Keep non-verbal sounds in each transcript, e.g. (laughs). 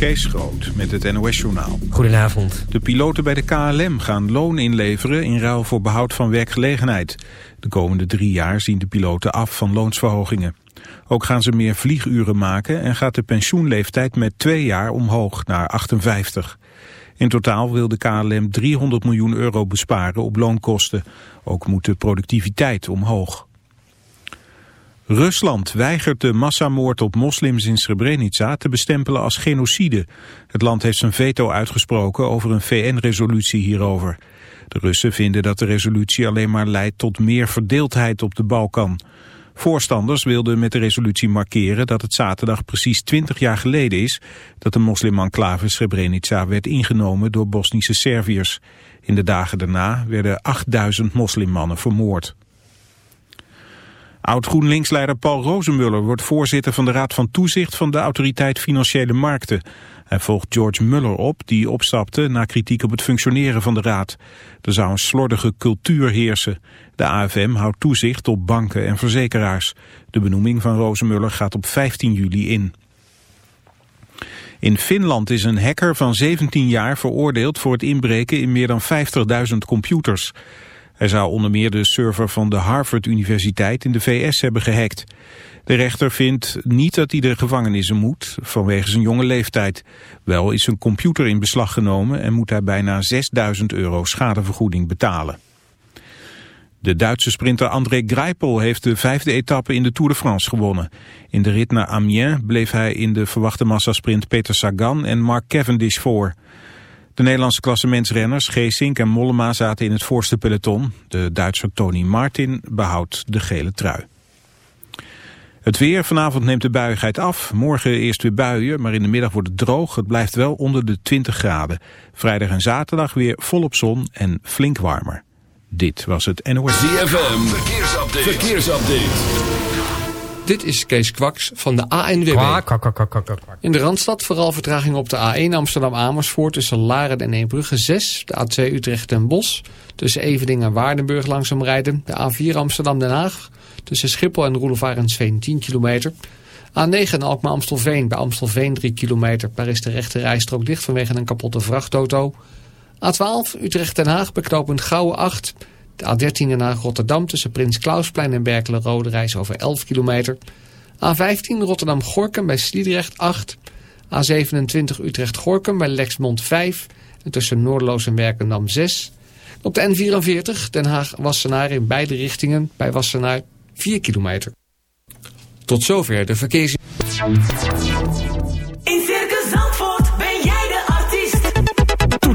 Kees Groot met het NOS-journaal. Goedenavond. De piloten bij de KLM gaan loon inleveren in ruil voor behoud van werkgelegenheid. De komende drie jaar zien de piloten af van loonsverhogingen. Ook gaan ze meer vlieguren maken en gaat de pensioenleeftijd met twee jaar omhoog naar 58. In totaal wil de KLM 300 miljoen euro besparen op loonkosten. Ook moet de productiviteit omhoog. Rusland weigert de massamoord op moslims in Srebrenica te bestempelen als genocide. Het land heeft zijn veto uitgesproken over een VN-resolutie hierover. De Russen vinden dat de resolutie alleen maar leidt tot meer verdeeldheid op de Balkan. Voorstanders wilden met de resolutie markeren dat het zaterdag precies 20 jaar geleden is dat de moslimenclave Srebrenica werd ingenomen door Bosnische Serviërs. In de dagen daarna werden 8000 moslimmannen vermoord. Oud-GroenLinks-leider Paul Rozenmuller wordt voorzitter van de Raad van Toezicht van de Autoriteit Financiële Markten. Hij volgt George Muller op, die opstapte na kritiek op het functioneren van de Raad. Er zou een slordige cultuur heersen. De AFM houdt toezicht op banken en verzekeraars. De benoeming van Rozenmuller gaat op 15 juli in. In Finland is een hacker van 17 jaar veroordeeld voor het inbreken in meer dan 50.000 computers. Hij zou onder meer de server van de Harvard-universiteit in de VS hebben gehackt. De rechter vindt niet dat hij de gevangenissen moet, vanwege zijn jonge leeftijd. Wel is zijn computer in beslag genomen en moet hij bijna 6000 euro schadevergoeding betalen. De Duitse sprinter André Greipel heeft de vijfde etappe in de Tour de France gewonnen. In de rit naar Amiens bleef hij in de verwachte massasprint Peter Sagan en Mark Cavendish voor. De Nederlandse klassementsrenners Geesink en Mollema zaten in het voorste peloton. De Duitser Tony Martin behoudt de gele trui. Het weer, vanavond neemt de buiigheid af. Morgen eerst weer buien, maar in de middag wordt het droog. Het blijft wel onder de 20 graden. Vrijdag en zaterdag weer volop zon en flink warmer. Dit was het NOS. ZFM, verkeersupdate. verkeersupdate. Dit is Kees Kwaks van de ANWB. Kwak, kwak, kwak, kwak, kwak. In de Randstad vooral vertraging op de A1 Amsterdam-Amersfoort tussen Laren en Eembrugge 6. De A2 Utrecht en Bos tussen Evening en Waardenburg langzaam rijden. De A4 Amsterdam-Den Haag tussen Schiphol en Roelevarensveen 10 kilometer. A9 Alkmaar-Amstelveen bij Amstelveen 3 kilometer. Daar is de rechte rijstrook dicht vanwege een kapotte vrachtauto. A12 Utrecht-Den Haag bij knooppunt Gouwen 8. De A13 Den Haag Rotterdam tussen Prins Klausplein en Berkelen Rode reis over 11 kilometer. A15 Rotterdam-Gorkum bij Sliedrecht 8. A27 Utrecht-Gorkum bij Lexmond 5. En tussen Noordeloos en Werkendam 6. Op de N44 Den Haag-Wassenaar in beide richtingen bij Wassenaar 4 kilometer. Tot zover de verkeers...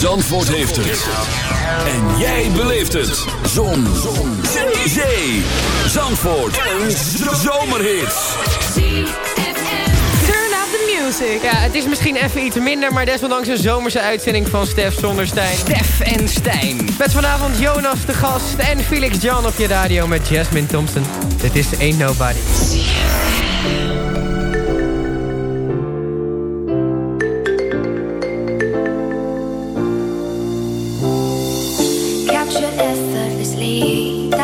Zandvoort heeft het. En jij beleeft het. Zon. Zon. Zee, Zandvoort en zomerhits. Turn up the music. Ja, het is misschien even iets minder, maar desondanks een zomerse uitzending van Stef zonder Stijn. Stef en Stijn. Met vanavond Jonas de gast en Felix Jan op je radio met Jasmine Thompson. Dit is Ain't Nobody.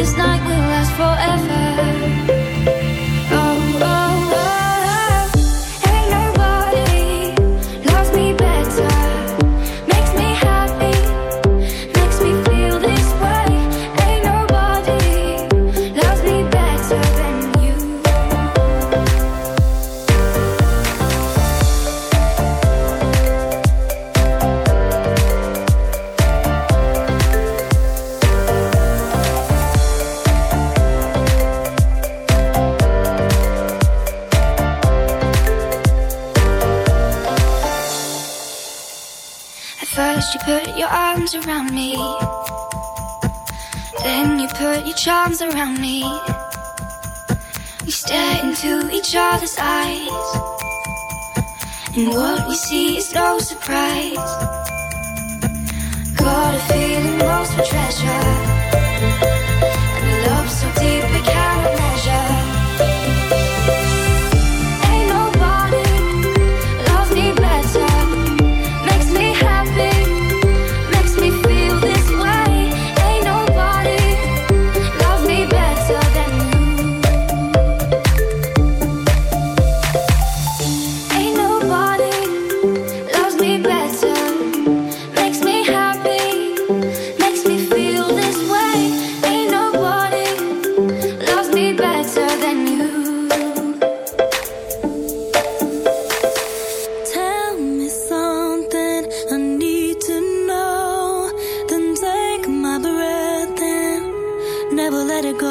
It's not surprised. Got a feeling lost treasure. never let it go.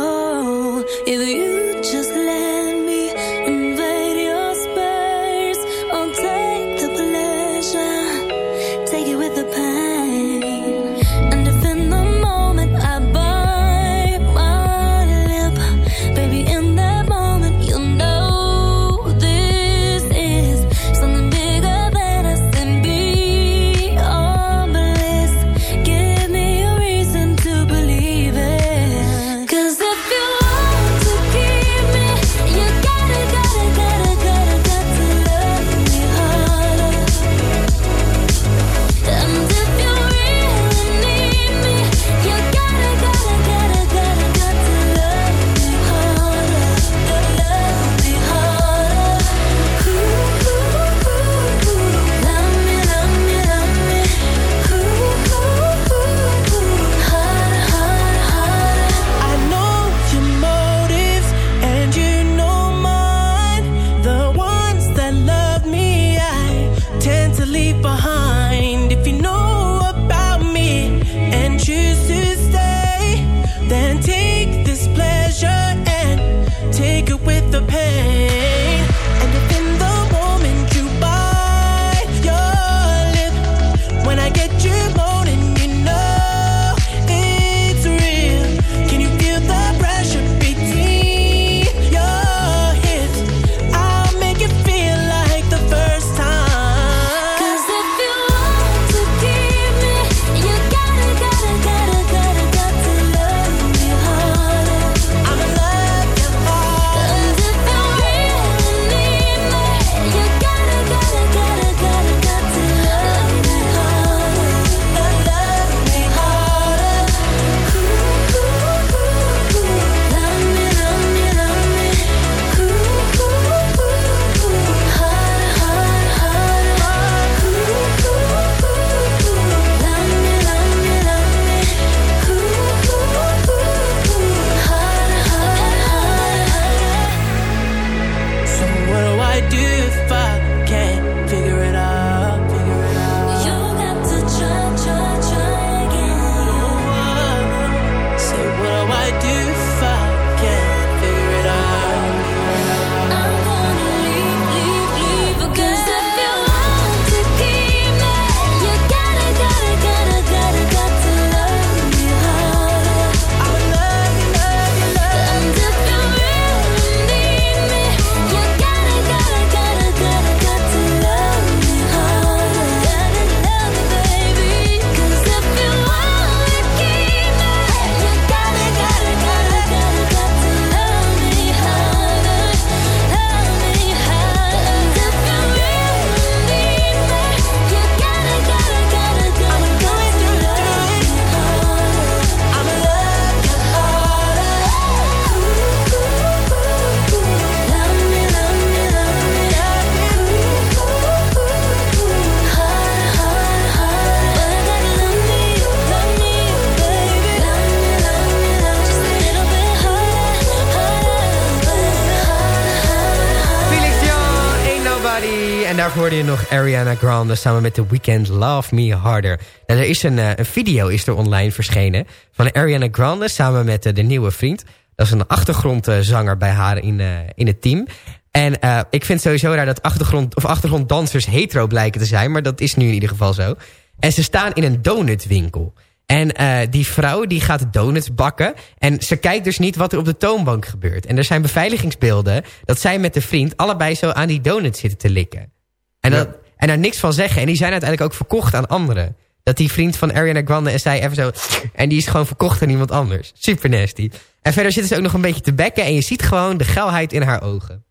Ariana Grande samen met The Weeknd Love Me Harder. Nou, er is een, eh, een video is er online verschenen van Ariana Grande samen met eh, de nieuwe vriend. Dat is een achtergrondzanger bij haar in, eh, in het team. En ik vind sowieso raar dat achtergrond, of achtergronddansers hetero blijken te zijn. Maar dat is nu in ieder geval zo. En ze staan in een donutwinkel. En die vrouw die gaat donuts bakken. En ze kijkt dus niet wat er op de toonbank gebeurt. En er zijn beveiligingsbeelden dat zij met de vriend... allebei zo aan die donuts zitten te likken. En, dat, en daar niks van zeggen. En die zijn uiteindelijk ook verkocht aan anderen. Dat die vriend van Ariana Grande en zij even zo... En die is gewoon verkocht aan iemand anders. Super nasty. En verder zitten ze ook nog een beetje te bekken. En je ziet gewoon de geilheid in haar ogen.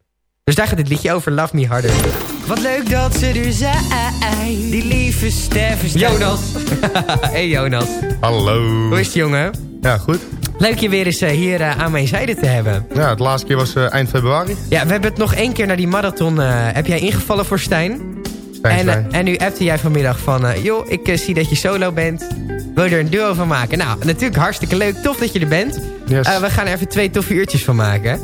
Dus daar gaat dit liedje over, Love Me Harder. Wat leuk dat ze er zijn. Die lieve Stef is Jonas. (laughs) hey Jonas. Hallo. Hoe is het jongen? Ja, goed. Leuk je weer eens eh, hier eh, aan mijn zijde te hebben. Ja, het laatste keer was eh, eind februari. Ja, we hebben het nog één keer naar die marathon. eh, heb jij ingevallen voor Stijn? Stijn, en, Stijn. en nu appte jij vanmiddag van... joh, ik zie dat je solo bent. Wil je er een duo van maken? Nou, natuurlijk hartstikke leuk. Tof dat je er bent. Yes. Eh, we gaan er even twee toffe uurtjes van maken.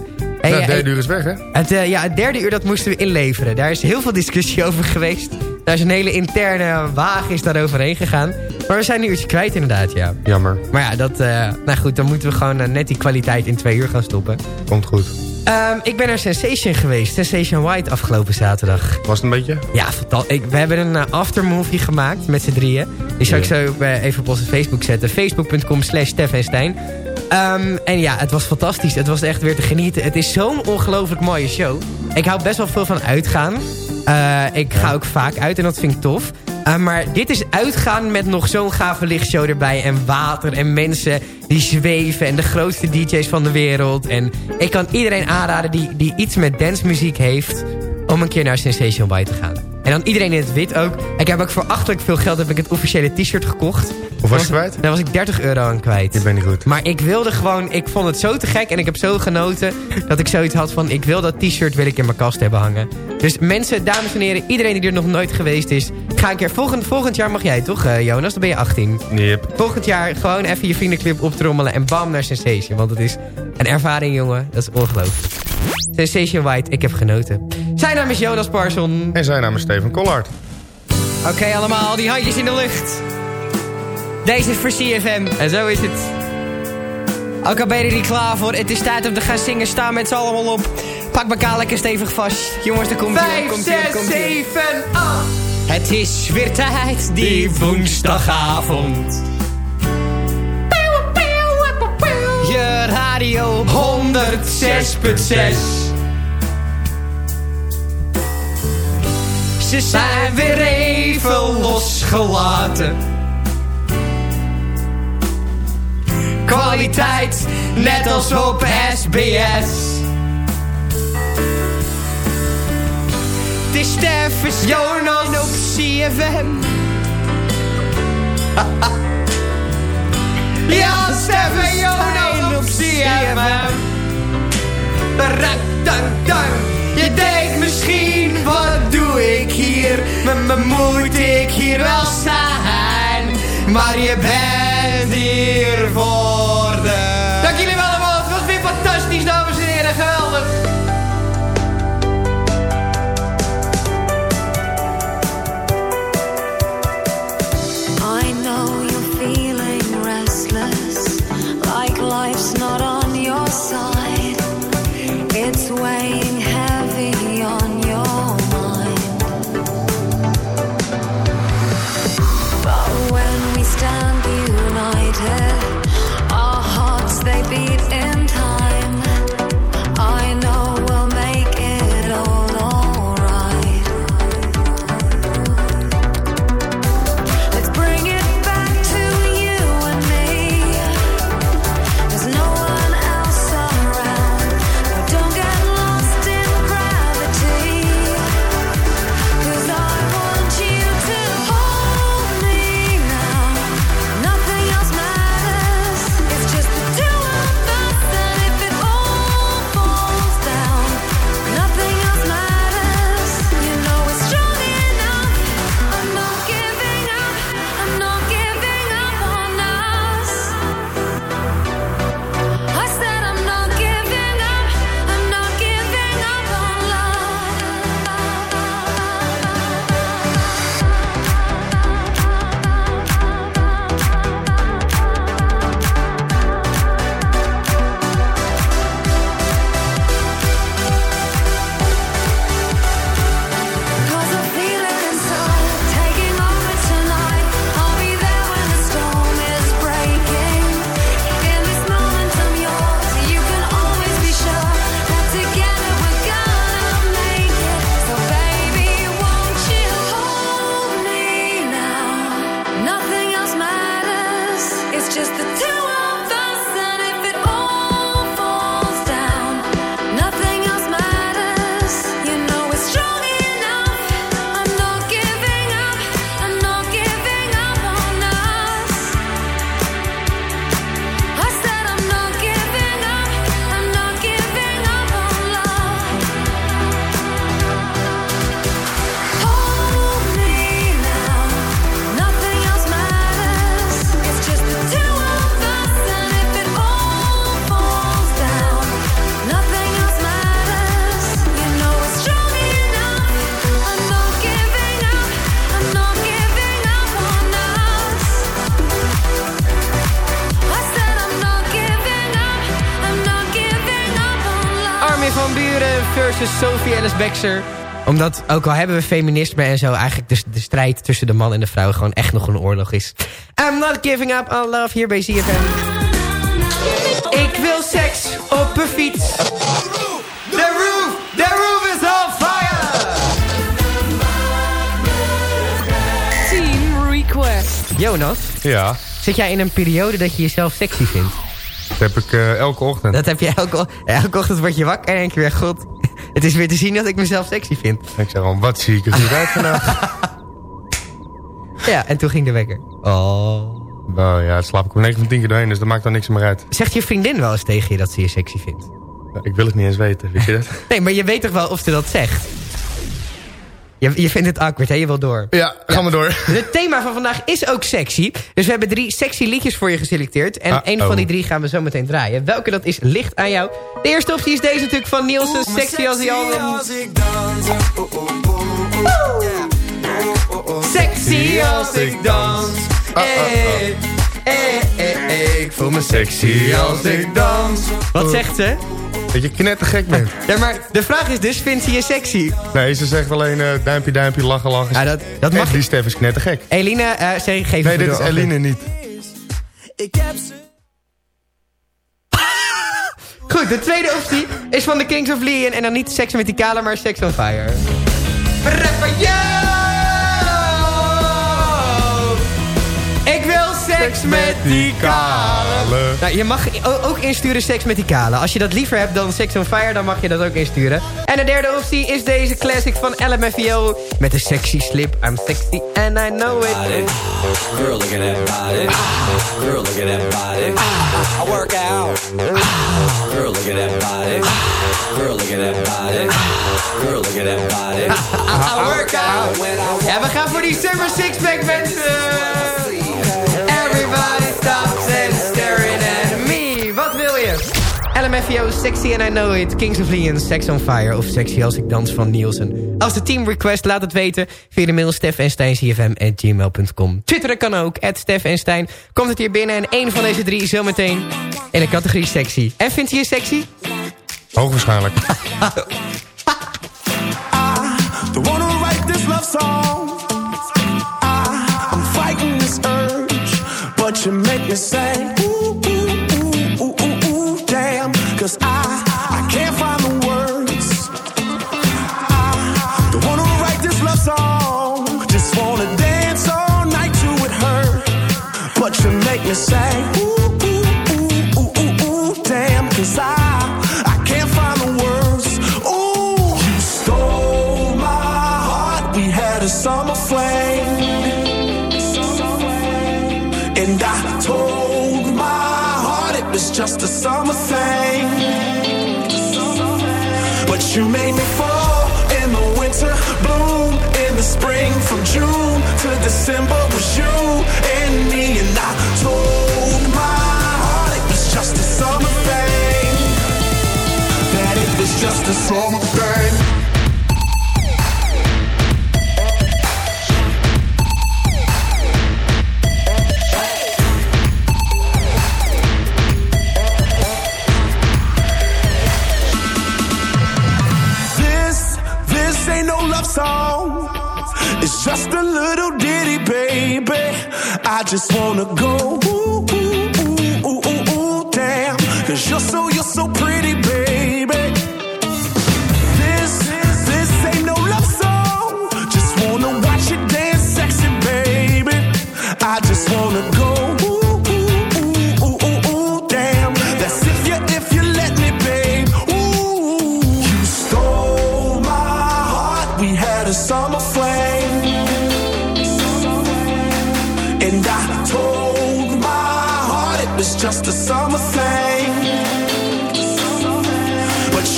Ja, eh, het derde uur is weg, hè? Het, eh, ja, het derde uur dat moesten we inleveren. Daar is heel veel discussie (laughs) over geweest. Daar is een hele interne wagen is daar overheen gegaan. Maar we zijn een uurtje kwijt inderdaad, ja. Jammer. Maar ja, dat, eh, nou goed, dan moeten we gewoon eh, net die kwaliteit in twee uur gaan stoppen. Komt goed. Ehm, ik ben naar Sensation geweest. Sensation White afgelopen zaterdag. Was het een beetje? Ja, fantastisch. Ik, we hebben een eh, aftermovie gemaakt met z'n drieën. Die zal ik zo eh, even op onze Facebook zetten. Facebook.com slash Stef en Stijn. Ehm, en ja, het was fantastisch. Het was echt weer te genieten. Het is zo'n ongelooflijk mooie show. Ik hou best wel veel van uitgaan. Eh, ik ga ook vaak uit en dat vind ik tof. Eh, maar dit is uitgaan met nog zo'n gave lichtshow erbij. En water en mensen die zweven. En de grootste DJ's van de wereld. En ik kan iedereen aanraden die, die iets met dancemuziek heeft... om een keer naar Sensation White te gaan. En dan iedereen in het wit ook. Ik heb ook voor achterlijk veel geld heb ik het officiële t-shirt gekocht. Of was je kwijt? Daar was ik 30 euro aan kwijt. Ik ben niet goed. Maar ik wilde gewoon, ik vond het zo te gek en ik heb zo genoten dat ik zoiets had van, ik wil dat t-shirt wil ik in mijn kast hebben hangen. Dus mensen, dames en heren, iedereen die er nog nooit geweest is, ga een keer, volgend, volgend jaar mag jij toch eh, Jonas, dan ben je 18. Yep. Volgend jaar gewoon even je vriendenclub optrommelen en bam naar Sensation, want het is een ervaring jongen, dat is ongelooflijk. Sensation White, ik heb genoten. Zijn naam is Jonas Parson. En zijn naam is Steven Collard. Oké allemaal, die handjes in de lucht. Deze is voor CFM. En zo is het. Ook al ben je er niet klaar voor, het is tijd om te gaan zingen. Staan met z'n allemaal op. Pak elkaar lekker stevig vast. Jongens, daar komt. Vijf, komt zes, komt ie. zeven, acht. Het is weer tijd, die woensdagavond. Je radio 106.6 Ze zijn weer even losgelaten. Kwaliteit, net als op SBS. Het is Steffens Jonas op CFM. (laughs) ja, Steffen Jonas op CFM. Rak, dank, dank. Je denkt misschien, wat doe ik hier? Maar moet ik hier wel zijn? Maar je bent hier voor Ellis Bexer. Omdat, ook al hebben we feminisme en zo... eigenlijk de, de strijd tussen de man en de vrouw... gewoon echt nog een oorlog is. I'm not giving up on love hier bij ZFM. Ik wil seks op een fiets. The roof, the roof is on fire! Team Request. Jonas, Ja, zit jij in een periode dat je jezelf sexy vindt? dat heb ik eh, elke ochtend. Dat heb je elke, elke ochtend word je wakker en denk je weer... God, het is weer te zien dat ik mezelf sexy vind. Ik zeg al, wat zie ik er goed uit vandaag. (laughs) Ja, en toen ging de wekker. Oh. nou ja, het slaap ik om 9 van 10 keer doorheen, dus dat maakt dan niks meer uit. Zegt je vriendin wel eens tegen je dat ze je sexy vindt? Ik wil het niet eens weten, weet je dat? (laughs) Nee, maar je weet toch wel of ze dat zegt? Je, je vindt het awkward, hè? Je wil door. Ja, ga maar door. (laughs) Het thema van vandaag is ook sexy. Dus we hebben drie sexy liedjes voor je geselecteerd. En Ah, een oh. van die drie gaan we zo meteen draaien. Welke dat is, ligt aan jou. De eerste optie is deze natuurlijk van Nielsen. Sexy als hij al... Sexy als ik dans. Eh, eh, eh, eh, ik voel me sexy als ik dans. Wat zegt ze? Dat je knettergek bent. (laughs) Ja, maar de vraag is dus, vindt ze je sexy? Nee, ze zegt alleen eh, duimpje, duimpje, lachen, lachen. Ja, dat, dat mag die Stef is knettergek. Eline, eh zeg, geef Nee, dit door. is Eline niet. (laughs) Goed, de tweede optie is van de Kings of Leon. En dan niet Sex met die kale, maar Sex on Fire. Rapper! Seks met die kale. Nou, je mag ook insturen seks met die kale. Als je dat liever hebt dan Sex on Fire, dan mag je dat ook insturen. En de derde optie is deze classic van LMFAO. Met de sexy slip. I'm sexy and I know it. Girl, look at that body. Girl, look at that body. I work out. Girl, look at that body. Girl, look at that body. Girl, look at that body. (laughs) I work out. Ja, we gaan voor die Summer Sixpack mensen. LMFAO, Sexy and I Know It, Kings of Leon, Sex on Fire of Sexy als ik dans van Nielsen. Als de team request, laat het weten via de mail stefensteincfm.gmail.com. Twitteren kan ook, at Stef en Stijn. Komt het hier binnen en één van deze drie zometeen in de categorie sexy. En vindt je je sexy? Hoogwaarschijnlijk. Don't wanna write this love song. I, I'm fighting this urge, but you make me say, you stole my heart. We had a summer flake And I told my heart it was just a summer say But you made me fall in the winter, the spring. From June to December was you and me. And I told my heart it was just a summer thing. That it was just a summer just a little ditty, baby. I just wanna go ooh, ooh, ooh, ooh, ooh, damn. Cause you're so, you're so pretty,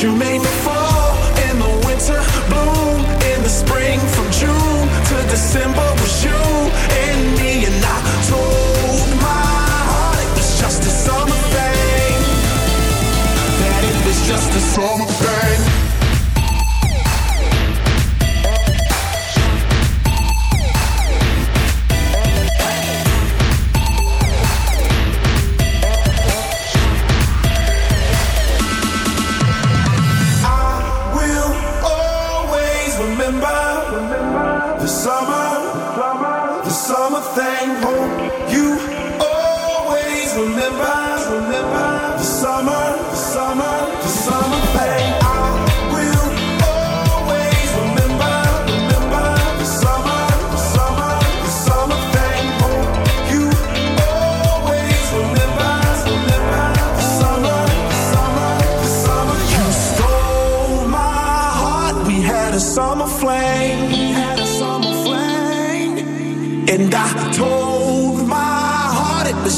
you made me fall in the winter, bloom in the spring. From June to December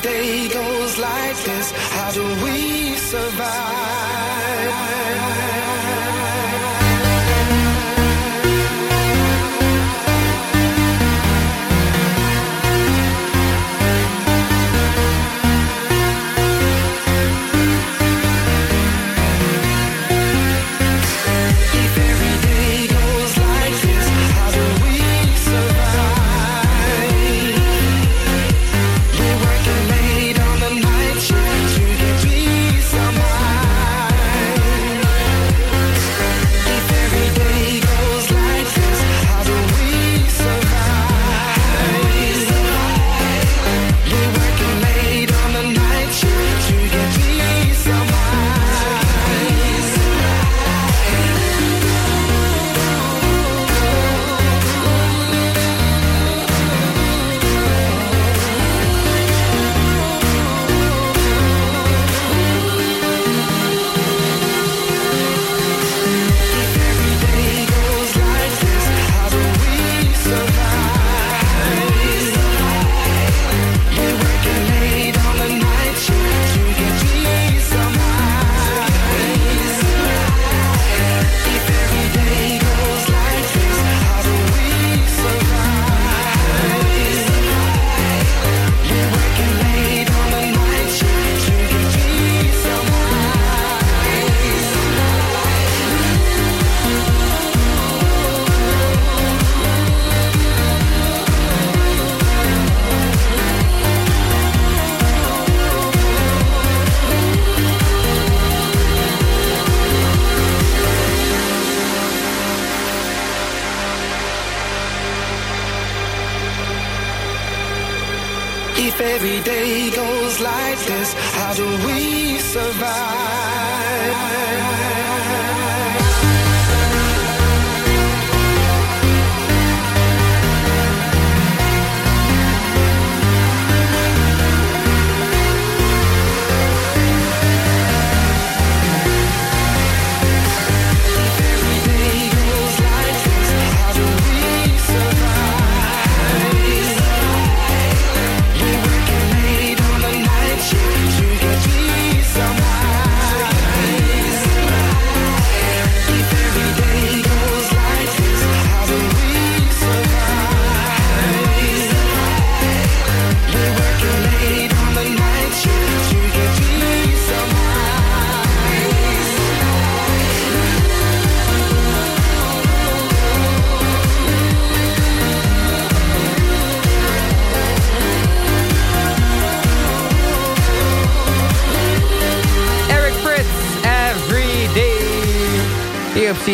day goes like this, how do we survive?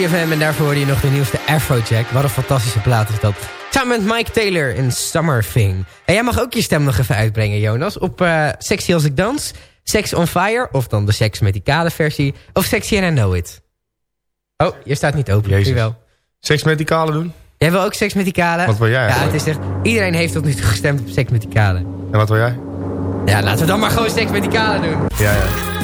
CFM en daarvoor hoorde je nog de nieuwste Afrojack. Wat een fantastische plaat is dat. Samen met Mike Taylor in Summer Thing. En jij mag ook je stem nog even uitbrengen, Jonas. Op eh, Sexy als ik dans, Sex on Fire... of dan de Sex met die kale versie... of Sexy and I Know It. Oh, je staat niet open. Jezus. Jawel. Seks met die kale doen? Jij wil ook Seks met die kale? Wat wil jij Ja, het is echt... Iedereen heeft tot nu toe gestemd op Seks met die kale. En wat wil jij? Ja, laten we dan maar gewoon Seks met die kale doen. Ja, ja.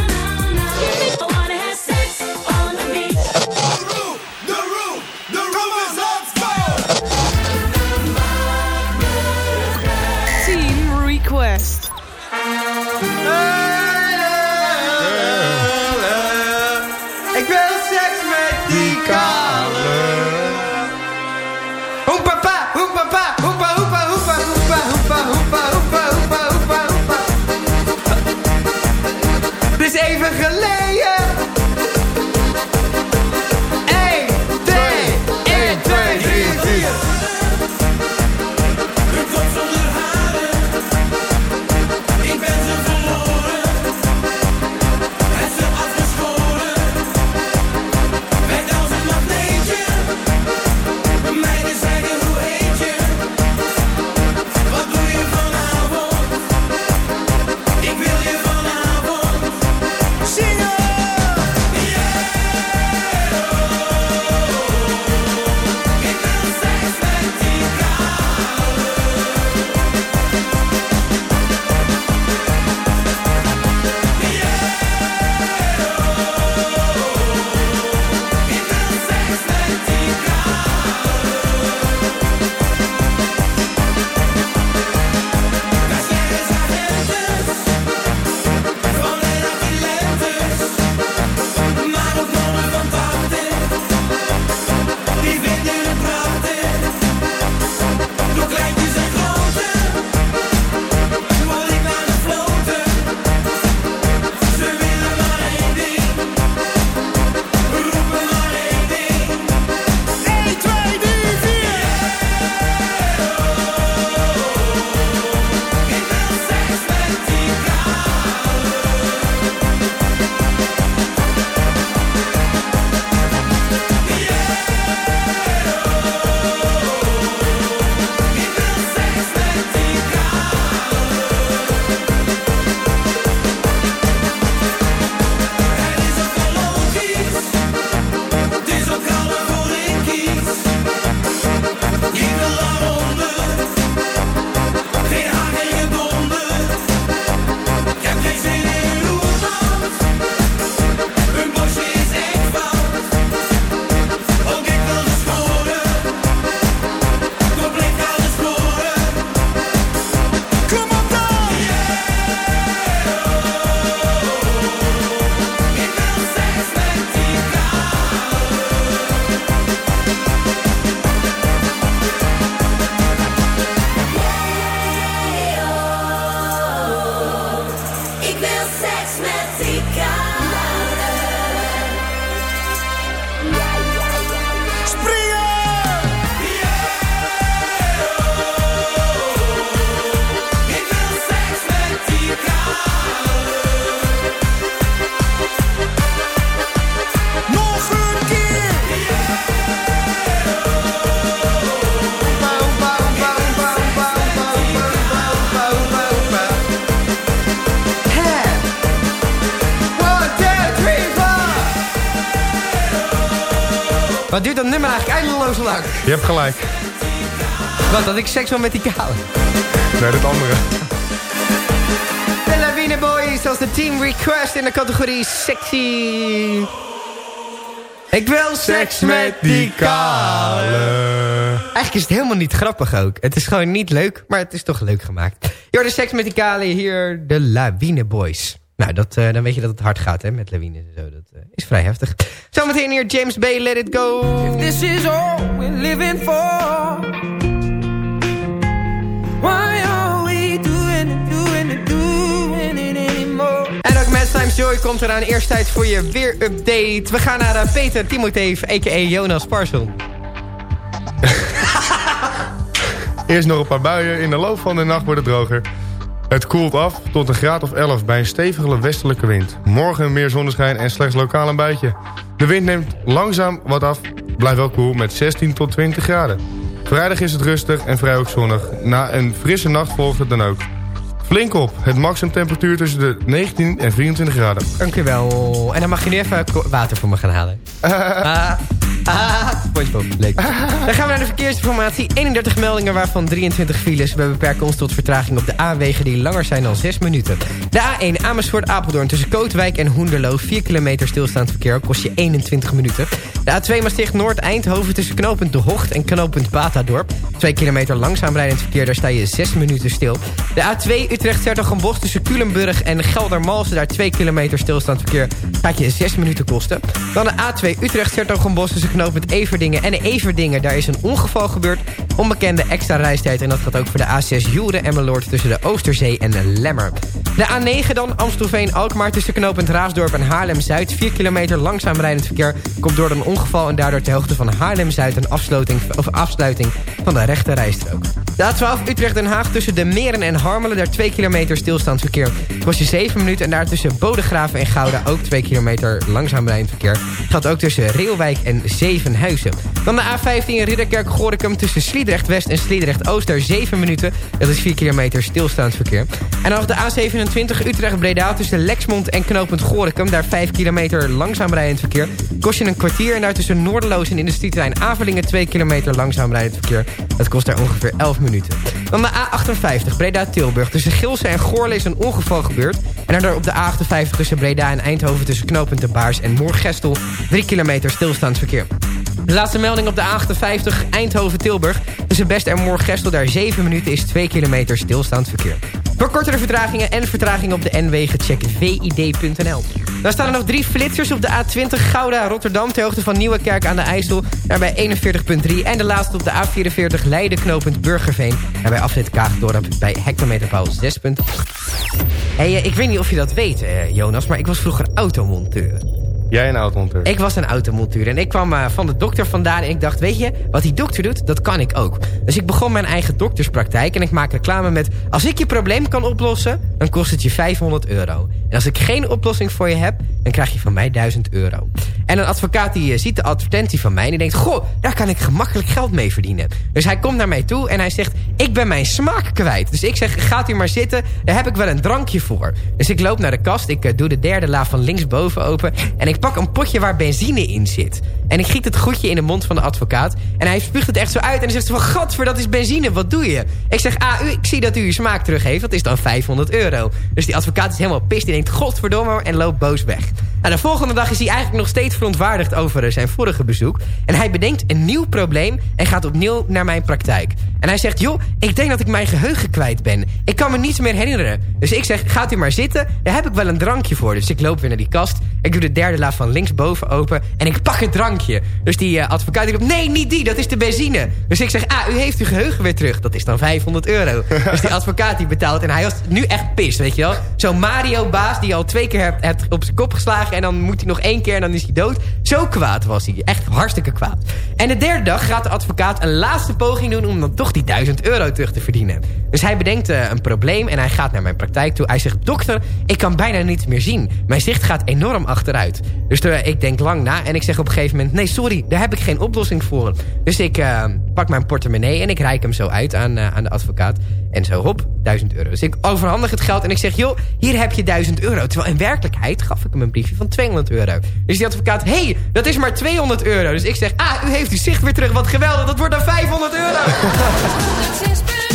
Je hebt gelijk. Wat, dat ik seks wil met die kale? Nee, dat andere. De Lawine Boys als de team request in de categorie sexy. Ik wil seks met die kale. Eigenlijk is het helemaal niet grappig ook. Het is gewoon niet leuk, maar het is toch leuk gemaakt. Joh, de seks met die kale, hier de Lawine Boys. Nou, dat, eh, dan weet je dat het hard gaat hè, met lawines en zo. Dat eh, is vrij heftig. Zometeen hier James Bay, Let It Go. This is all we're living for. Why are we doing it, doing it, doing it anymore? En ook Mad Times Joy komt eraan. Eerst tijd voor je weer-update. We gaan naar uh, Peter Timotheef, a.k.a. Jonas Parson. (laughs) Eerst nog een paar buien. In de loop van de nacht wordt het droger. Het koelt af tot een graad of 11 bij een stevige westelijke wind. Morgen meer zonneschijn en slechts lokaal een buitje. De wind neemt langzaam wat af. Blijft wel koel met 16 tot 20 graden. Vrijdag is het rustig en vrij ook zonnig. Na een frisse nacht volgt het dan ook. Flink op. Het maximumtemperatuur tussen de 19 en 24 graden. Dankjewel. En dan mag je nu even water voor me gaan halen. (laughs) Ah, ah, SpongeBob, leuk. Dan gaan we naar de verkeersinformatie. 31 meldingen, waarvan 23 files. We beperken ons tot vertraging op de A-wegen die langer zijn dan 6 minuten. De A1 Amersfoort-Apeldoorn tussen Kootwijk en Hoenderloo. 4 kilometer stilstaand verkeer, kost je 21 minuten. De A2 Maastricht-Noord-Eindhoven tussen knooppunt De Hocht en knooppunt Batadorp. 2 kilometer langzaam rijdend verkeer, daar sta je 6 minuten stil. De A2 Utrecht-Sertogenbosch tussen Culemburg en Geldermalsen. Daar 2 kilometer stilstaand verkeer, gaat je 6 minuten kosten. Dan de A2 Utrecht-Sertogenbosch tussen knooppunt Everdingen en Everdingen. Daar is een ongeval gebeurd. Onbekende extra reistijd. En dat gaat ook voor de A6 Joeren en Meloord tussen de Oosterzee en de Lemmer. De A9 dan, Amstelveen-Alkmaar tussen knooppunt Raasdorp en Haarlem-Zuid. 4 kilometer langzaam rijdend verkeer komt door een ongeval... en daardoor ter hoogte van Haarlem-Zuid een afsluiting, of afsluiting van de rechte rijstrook. De A12 Utrecht-Den Haag tussen de Meren en Harmelen... daar 2 kilometer stilstaand verkeer kost je 7 minuten... en daar tussen Bodegraven en Gouda ook 2 kilometer langzaam rijdend verkeer. Gaat ook tussen Reelwijk en Zevenhuizen. Dan de A15 Ridderkerk-Gorikum tussen Sliedrecht-West en Sliedrecht-Oost... daar 7 minuten, dat is 4 kilometer stilstaand verkeer. En nog de A27 Utrecht-Breda tussen Lexmond en knooppunt Gorikum... daar 5 kilometer langzaam rijdend verkeer. Kost je een kwartier en daar tussen Noorderloos en industrieterrein Avelingen... 2 kilometer langzaam rijdend verkeer. Dat kost daar ongeveer 11 minuten. Dan de A58 Breda-Tilburg tussen Gilsen en Goorle is een ongeval gebeurd. En daardoor op de A58 tussen Breda en Eindhoven... tussen knooppunt De Baars en Moorgestel 3 kilometer stilstaand verkeer. De laatste melding op de A58 Eindhoven-Tilburg. Tussen Best en Moorgestel daar 7 minuten is 2 kilometer stilstaand verkeer. Voor kortere vertragingen en vertragingen op de N-wegen check vid.nl. Dan staan er nog drie flitsers op de A20 Gouda-Rotterdam... ter hoogte van Nieuwekerk aan de IJssel, daarbij 41.3. En de laatste op de A44 Leiden knooppunt Burgerveen... daarbij afrit Kaagdorp bij hectometerpaal 6.8. Hey, eh, ik weet niet of je dat weet, eh, Jonas, maar ik was vroeger automonteur. Jij een automonteur. Ik was een automonteur en ik kwam eh, van de dokter vandaan en ik dacht, weet je, wat die dokter doet, dat kan ik ook. Dus ik begon mijn eigen dokterspraktijk en ik maak reclame met, als ik je probleem kan oplossen, dan kost het je 500 euro. En als ik geen oplossing voor je heb, dan krijg je van mij 1000 euro. En een advocaat die eh, ziet de advertentie van mij en die denkt, goh, daar kan ik gemakkelijk geld mee verdienen. Dus hij komt naar mij toe en hij zegt, ik ben mijn smaak kwijt. Dus ik zeg, gaat u maar zitten, daar heb ik wel een drankje voor. Dus ik loop naar de kast, ik eh, doe de derde la van linksboven open en ik pak een potje waar benzine in zit. En ik giet het goedje in de mond van de advocaat. En hij spuugt het echt zo uit. En hij zegt van, gadver, dat is benzine, wat doe je? Ik zeg, ah, u, ik zie dat u uw smaak terug heeft. Dat is dan 500 euro. Dus die advocaat is helemaal pist. Die denkt, godverdomme, en loopt boos weg. Nou, de volgende dag is hij eigenlijk nog steeds verontwaardigd over eh, zijn vorige bezoek. En hij bedenkt een nieuw probleem en gaat opnieuw naar mijn praktijk. En hij zegt, joh, ik denk dat ik mijn geheugen kwijt ben. Ik kan me niets meer herinneren. Dus ik zeg, gaat u maar zitten. Daar heb ik wel een drankje voor. Dus ik loop weer naar die kast. Ik doe de derde van linksboven open. En ik pak het drankje. Dus die eh, advocaat die roept, nee, niet die, dat is de benzine. Dus ik zeg, ah, u heeft uw geheugen weer terug. Dat is dan 500 euro. dus die advocaat die betaalt. En hij was nu echt pist, weet je wel. Zo'n Mario-baas die al twee keer hebt, hebt op zijn kop geslagen. En dan moet hij nog één keer en dan is hij dood. Zo kwaad was hij. Echt hartstikke kwaad. En de derde dag gaat de advocaat een laatste poging doen... om dan toch die 1000 euro terug te verdienen. Dus hij bedenkt eh, een probleem en hij gaat naar mijn praktijk toe. Hij zegt, dokter, ik kan bijna niets meer zien. Mijn zicht gaat enorm achteruit. Dus ik denk lang na en ik zeg op een gegeven moment... nee, sorry, daar heb ik geen oplossing voor. Dus ik eh, pak mijn portemonnee en ik reik hem zo uit aan, eh, aan de advocaat. En zo, hop, 1000 euro. Dus ik overhandig het geld en ik zeg... joh, hier heb je 1000 euro. Terwijl in werkelijkheid gaf ik hem een briefje van 200 euro. Dus die advocaat, hé, hey, dat is maar 200 euro. Dus ik zeg, ah, u heeft uw zicht weer terug. Wat geweldig, dat wordt dan 500 euro. (laughs)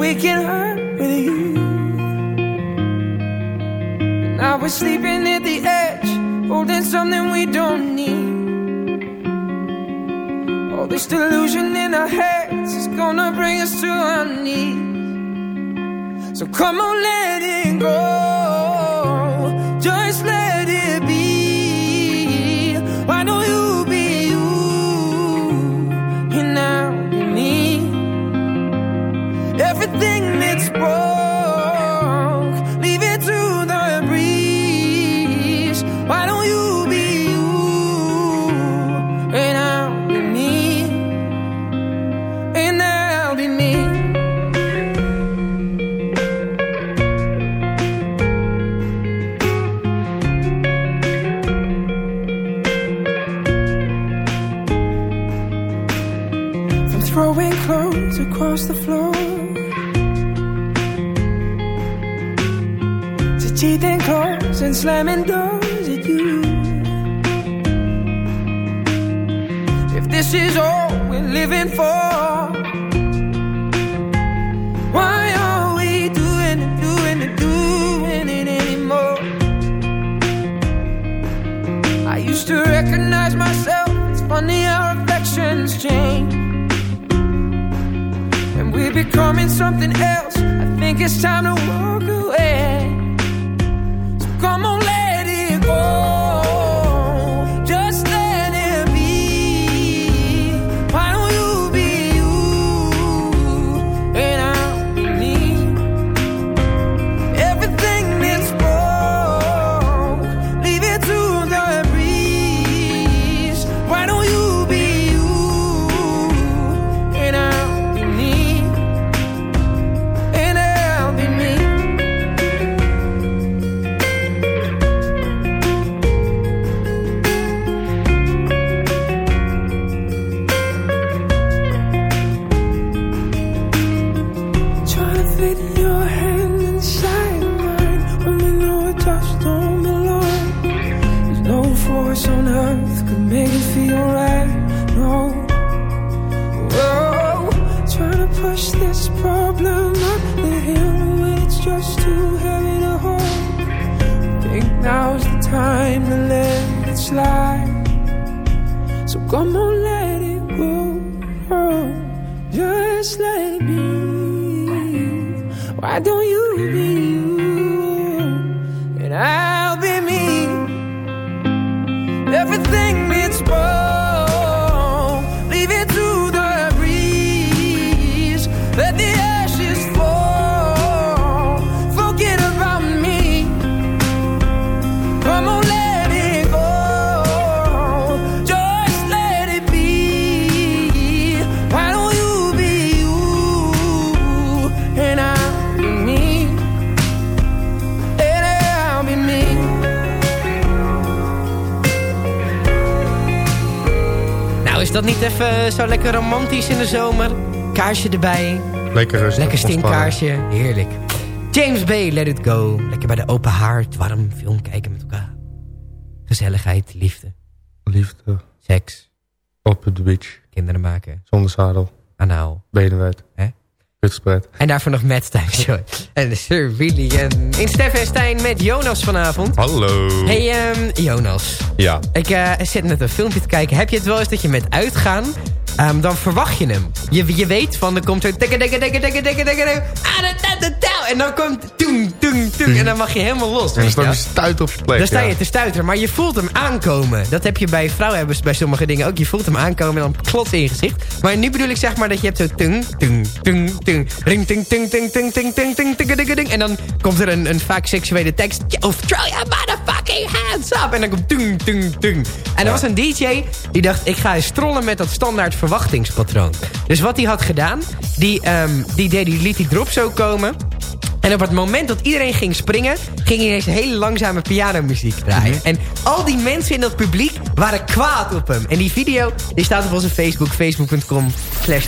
and waking hurt with you. Now we're sleeping at the edge, holding something we don't need. All this delusion in our heads is gonna bring us to our knees. So come on, let it go. Slamming doors at you If this is all we're living for Why are we doing it, doing it, doing it anymore? I used to recognize myself It's funny how reflections change and we're becoming something else. I think it's time to walk Kaarsje erbij. Lekker rustig. Lekker stinkkaarsje. Heerlijk. James Bay, Let It Go. Lekker bij de open haard, warm film kijken met elkaar. Gezelligheid, liefde, Liefde. seks, Op de beach. kinderen maken, Zonder zadel. anaal. Bedenwijd. Hè? Kutspreid. En daarvoor nog Matt Stijn (laughs) Show. En Sir Willy en in Stef en Stijn met Jonas vanavond. Hallo. Hey ehm, Jonas, Ja. ik eh, zit net een filmpje te kijken. Heb je het wel eens dat je met uitgaan, ehm, dan verwacht je hem. Je, je weet van, er komt zo... ah. En dan komt... En dan mag je helemaal los. En dan sta je stuit op je plek. Dan sta je ja. te stuiteren, maar je voelt hem aankomen. Dat heb je bij vrouwen bij sommige dingen ook. Je voelt hem aankomen en dan klots in je gezicht. Maar nu bedoel ik zeg maar dat je hebt zo... Tung, tung, tung, tung. Ring, ting, ting, ting, ting, ting, ting, ting, ting, ting, ting. En dan komt er een, een vaak seksuele tekst. Yo, throw your motherfucking hands up. En dan komt tung, tung, tung. En er was een DJ die dacht... ik ga eens strollen met dat standaard verwachtingspatroon. Dus wat hij had gedaan... die, ehm, die, deed, die liet die drop zo komen... En op het moment dat iedereen ging springen... ging hij ineens hele langzame pianomuziek draaien. En al die mensen in dat publiek waren kwaad op hem. En die video die staat op onze Facebook. Facebook.com slash.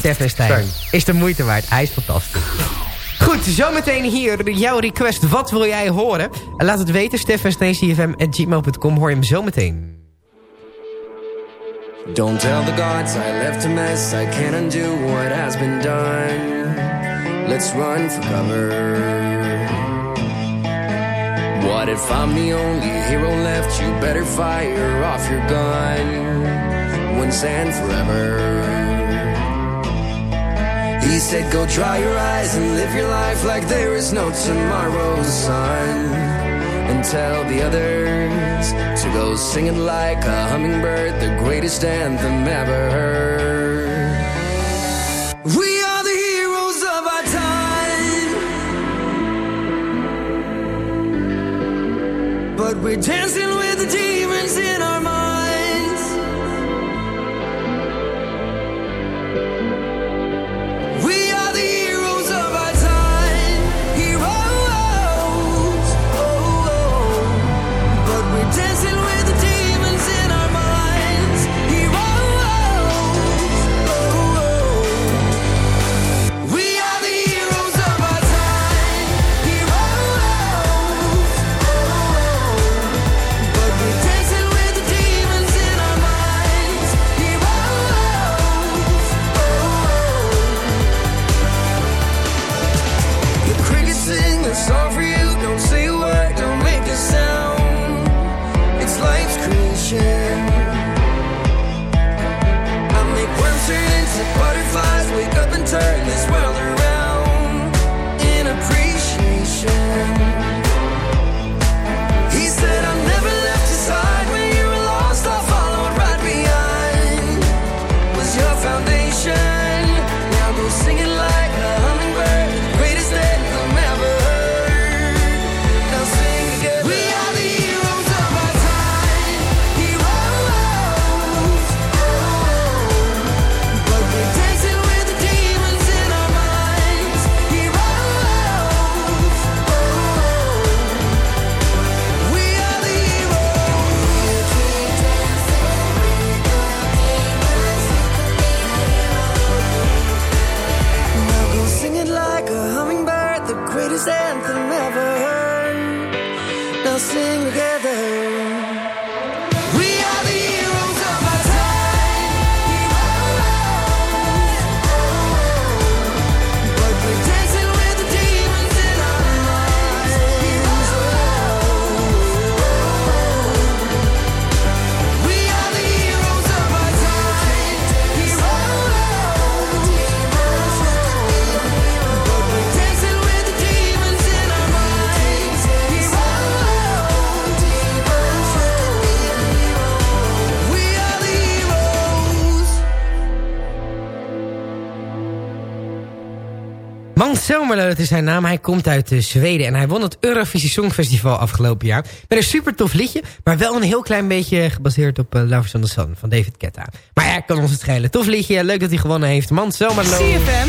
Is de moeite waard. Hij is fantastisch. Goed. Zometeen hier jouw request. Wat wil jij horen? En laat het weten. steffensneecfm.gmail.com hoor je hem zometeen. Don't tell the gods I left a mess. I can't undo what has been done. Let's run for cover. What if I'm the only hero left? You better fire off your gun once and forever. He said, Go dry your eyes and live your life like there is no tomorrow, son. Tell the others to go singing like a hummingbird, the greatest anthem ever heard. We are the heroes of our time, but we're dancing Zelmerlo, dat is zijn naam. Hij komt uit eh, Zweden en hij won het Eurovisie Songfestival afgelopen jaar. Met een super tof liedje, maar wel een heel klein beetje gebaseerd op uh, Lovers on the Sun van David Guetta. Maar ja, kan ons het schelen. Tof liedje, leuk dat hij gewonnen heeft. Mans Zelmerlo. CFM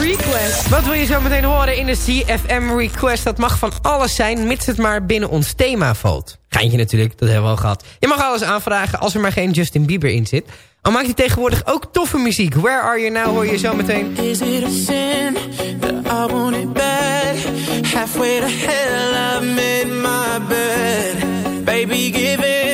Request. Wat wil je zo meteen horen in de CFM Request? Dat mag van alles zijn, mits het maar binnen ons thema valt. Geintje natuurlijk, dat hebben we al gehad. Je mag alles aanvragen als er maar geen Justin Bieber in zit. Al maakt hij tegenwoordig ook toffe muziek. Where Are You Now hoor je zo meteen. Is it a sin that I want it bad? Halfway to hell, I've made my bed. Baby, give in,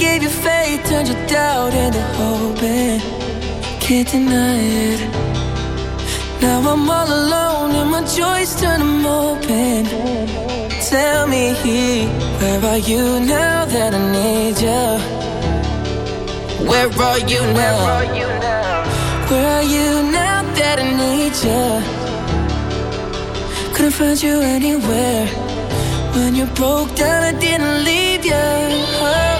gave you faith, turned your doubt into hope, can't deny it. Now I'm all alone, and my joys turn them open. Tell me, where are you now that I need you? Where are you now? Where are you now that I need you? Couldn't find you anywhere. When you broke down, I didn't leave you. Oh.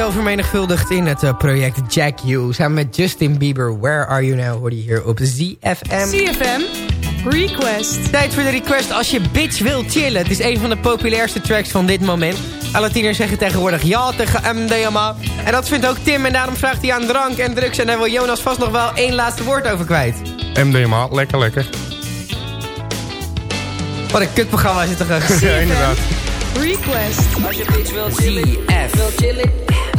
Zichzelf vermenigvuldigd in het eh, project Jack U. Samen met Justin Bieber, Where Are You Now, hoor je hier op ZFM. CFM Request. Tijd voor de request als je bitch wil chillen. Het is een van de populairste tracks van dit moment. Alle tieners zeggen tegenwoordig ja tegen MDMA. En dat vindt ook Tim en daarom vraagt hij aan drank en drugs. En daar wil Jonas vast nog wel één laatste woord over kwijt. MDMA, lekker lekker. Wat een kutprogramma is het toch? (laughs) ja, inderdaad. Request. Als je bitch wil chillen, wil chillen,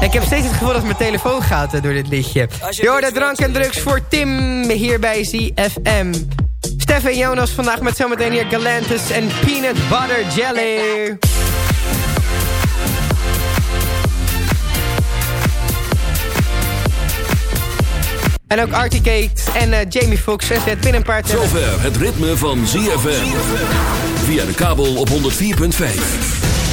Ik heb steeds het gevoel dat mijn telefoon gaat eh, door dit liedje. Je hoorde drank en drugs voor Tim hier bij ZFM. Stef en Jonas vandaag met zometeen hier Galantis en Peanut Butter Jelly. En ook Artie Kate en eh, Jamie Foxx en Zet een paar tellen. Zover het ritme van ZFM. Via de kabel op 104.5.